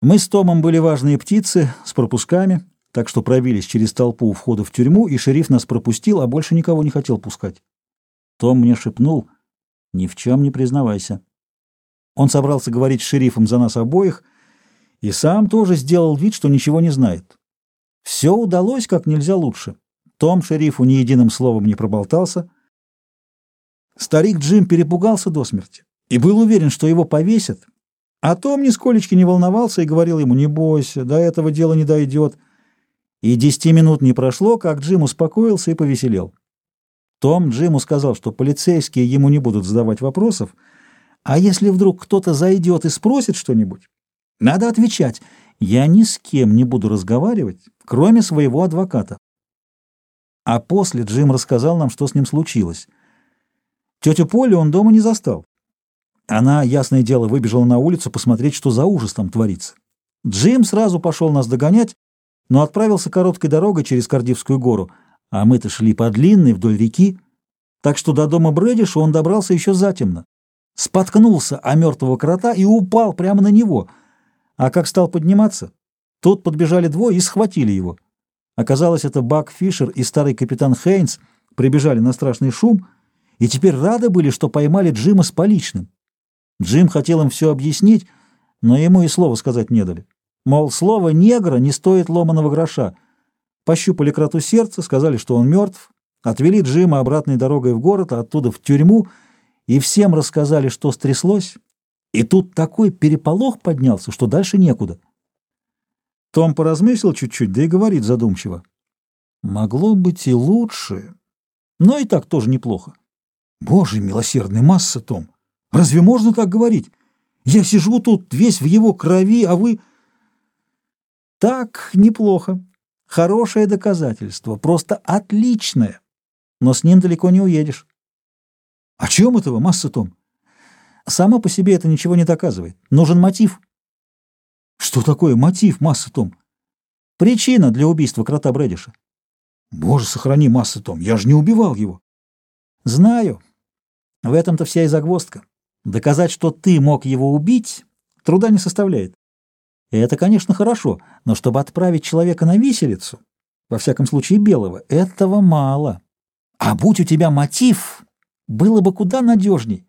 Мы с Томом были важные птицы с пропусками, так что пробились через толпу у входа в тюрьму, и шериф нас пропустил, а больше никого не хотел пускать. Том мне шепнул, ни в чем не признавайся. Он собрался говорить с шерифом за нас обоих, и сам тоже сделал вид, что ничего не знает. Все удалось как нельзя лучше. Том шерифу ни единым словом не проболтался. Старик Джим перепугался до смерти и был уверен, что его повесят, а Том нисколечки не волновался и говорил ему, не бойся, до этого дела не дойдет. И десяти минут не прошло, как Джим успокоился и повеселел. Том Джиму сказал, что полицейские ему не будут задавать вопросов, а если вдруг кто-то зайдет и спросит что-нибудь, надо отвечать, я ни с кем не буду разговаривать, кроме своего адвоката. А после Джим рассказал нам, что с ним случилось. Тетю Полю он дома не застал. Она, ясное дело, выбежала на улицу посмотреть, что за ужас там творится. Джим сразу пошел нас догонять, но отправился короткой дорогой через Кардивскую гору, а мы-то шли по длинной вдоль реки, так что до дома Брэдиша он добрался еще затемно. Споткнулся о мертвого крота и упал прямо на него. А как стал подниматься, тут подбежали двое и схватили его. Оказалось, это Бак Фишер и старый капитан Хейнс прибежали на страшный шум и теперь рады были, что поймали Джима с поличным. Джим хотел им все объяснить, но ему и слова сказать не дали. Мол, слово «негра» не стоит ломаного гроша. Пощупали кроту сердце, сказали, что он мертв, отвели Джима обратной дорогой в город, а оттуда в тюрьму, и всем рассказали, что стряслось. И тут такой переполох поднялся, что дальше некуда. Том поразмыслил чуть-чуть, да и говорит задумчиво. Могло быть и лучше, но и так тоже неплохо. Боже милосердный, масса, Том! Разве можно так говорить? Я сижу тут весь в его крови, а вы... Так, неплохо. Хорошее доказательство, просто отличное. Но с ним далеко не уедешь. О чем этого, масса Том? Само по себе это ничего не доказывает. Нужен мотив. Что такое мотив, масса Том? Причина для убийства крота Брэдиша. Боже, сохрани, масса Том, я же не убивал его. Знаю. В этом-то вся и загвоздка. Доказать, что ты мог его убить, труда не составляет. И это, конечно, хорошо, но чтобы отправить человека на виселицу, во всяком случае белого, этого мало. А будь у тебя мотив, было бы куда надежней.